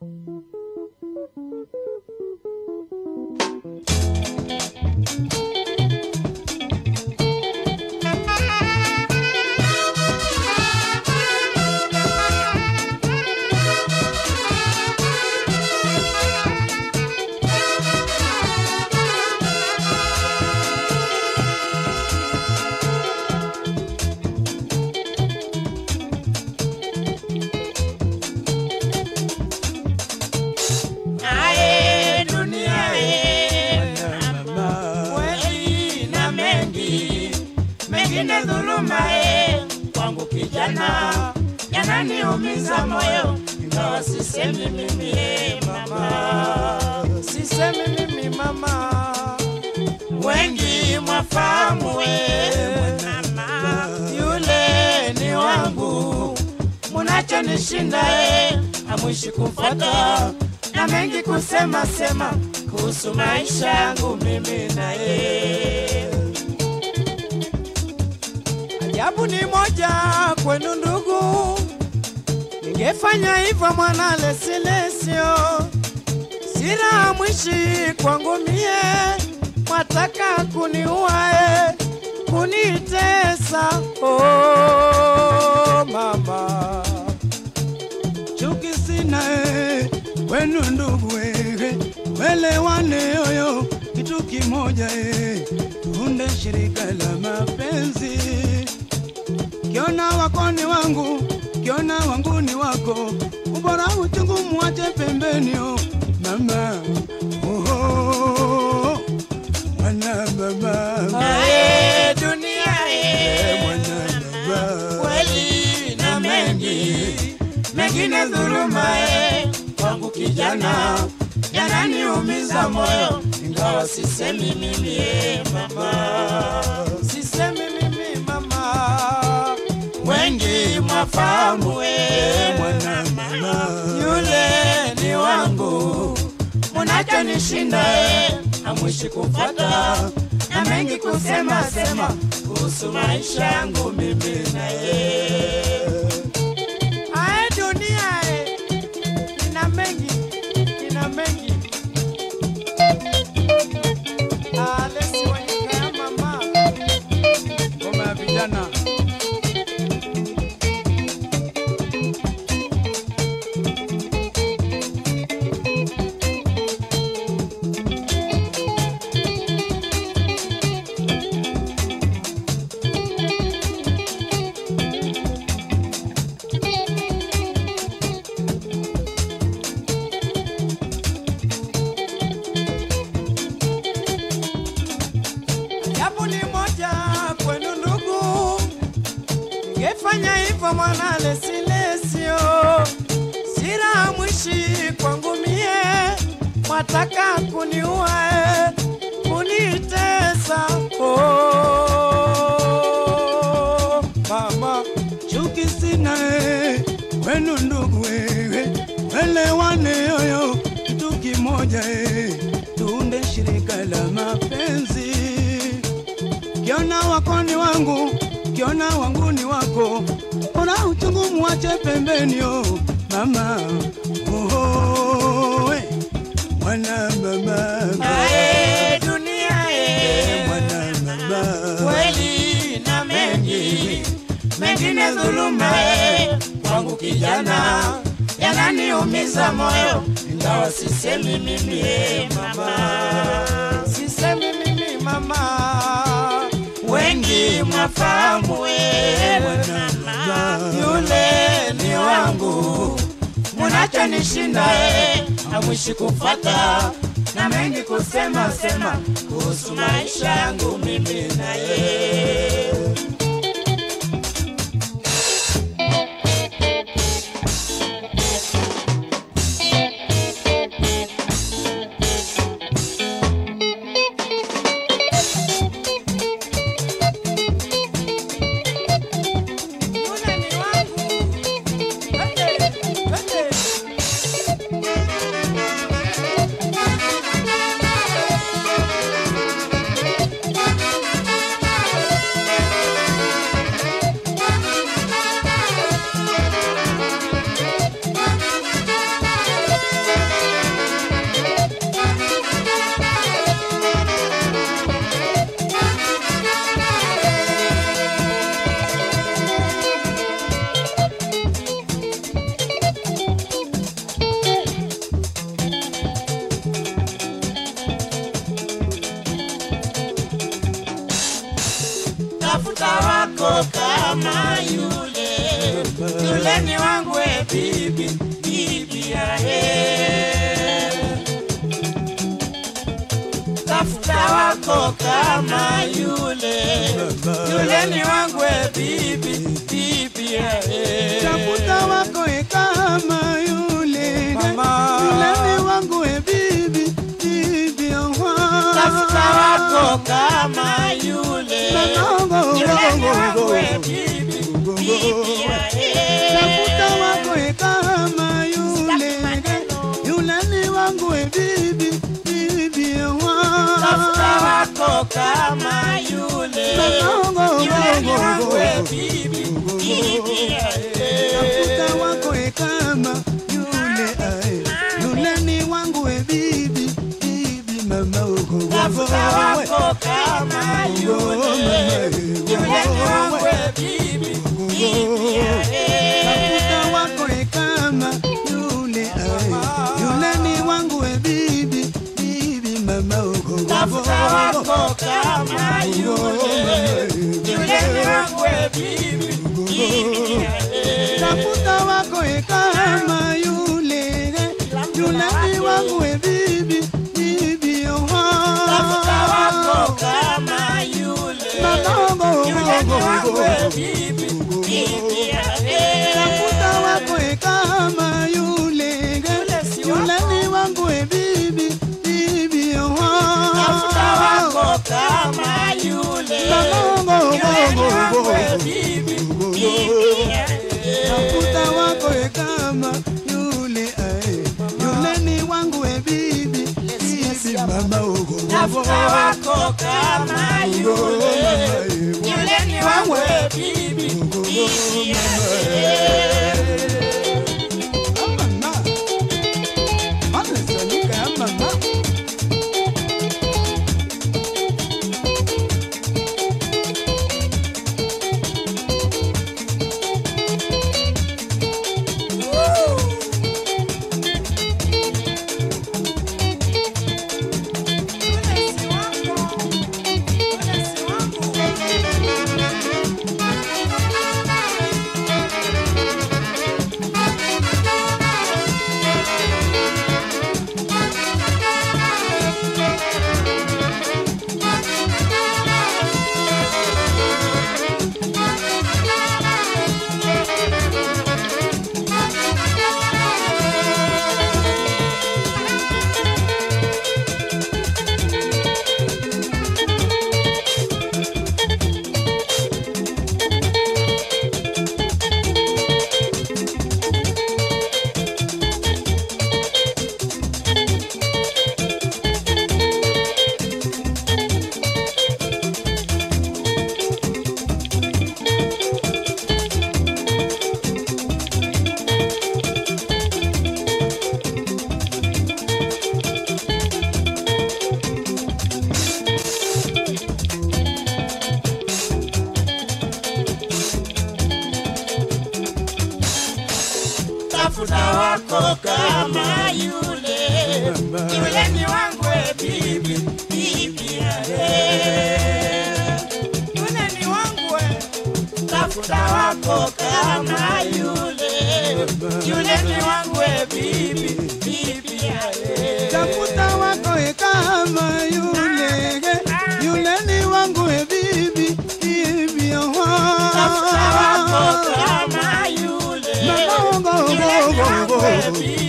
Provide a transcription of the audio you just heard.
Ae, mengine dhuluma e, kwangu kijana yananiumiza moyo, ingawa sisemi mimi e, mama, sisemi mimi mama, wengi mwafahamu e, mama, yule ni wangu, munachonishinda e, amwishi kumfuata na mengi kusema sema. Kuhusu maisha yangu mimi na yeye. Ajabu ni moja kwenu ndugu, ningefanya hivyo mwana lesilesio, sira mwishi kwangu mie, mwataka kuniuae e, kunitesa. Oh, mama. Chuki sina eh, wenu ndugu eh, welewane yoyo kitu kimoja e, tuunde shirika la mapenzi. Kiona wako ni wangu, kiona wangu ni wako, ubora uchungu muache pembeni oh, mama. Oh, mwana mama dunia eh, e, mwana mama kweli na mengi. Mengine dhuluma e, kwangu kijana yananiumiza moyo, ingawa sisemi mimi e, mama, sisemi wengi e, mwana mama yule ni wangu, munachonishinda e, amwishi kufata na mengi kusema sema kuhusu maisha yangu mimi na yeye. Ni moja kwenu ndugu, ngefanya hivyo mwana lesilesio, sira mwishi kwangu mie, mwataka kuniua kunitesa. Oh, mama chuki sina kwenu wenu ndugu wewe welewane yoyo. Kitu kimoja eh, shirika la mapenzi. Wangu, kiona wangu ni wako, ona uchungu muache pembeni oh, mama. Oh, eh, mwana mama. Ae, dunia eh, mwana mama. Kweli na mengi mengine dhuluma kwangu kijana yananiumiza moyo, ingawa sisemi mimi e, mama, sisemi mimi mama, wengi mwafahamu e, yule ni wangu, munachonishinda e, amwishi kufata na mengi kusema sema kuhusu maisha yangu mimi na yeye. Wako kama yule. Yule ni wangu e bibi bibi eh. tafuta wako e kama yule. Mama. yule ni wangu e bibi bibi tafuta wako kama yule. Yule ni wangu e bibi kama yule. Yule ni wangu e bibi bibi tafuta wako kama yule ae yule ni wangu e bibi bibi mama uko tafuta wako kama yule eh. tafuta wako kama yule. Yule ni wangu bibi bibi tafuta wako kama yule. Yule ni wangu bibi bibi bibi mama uko tafuta wako kama yule yule ni wangu e bibi bibi wako kama yule yule ni wangu e bibi bibi eh. Yule ni wangu e tafuta wako kama yule yule ni wangu e bibi bibi eh. Oh, bibi